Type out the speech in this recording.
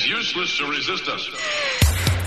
is useless to resist us.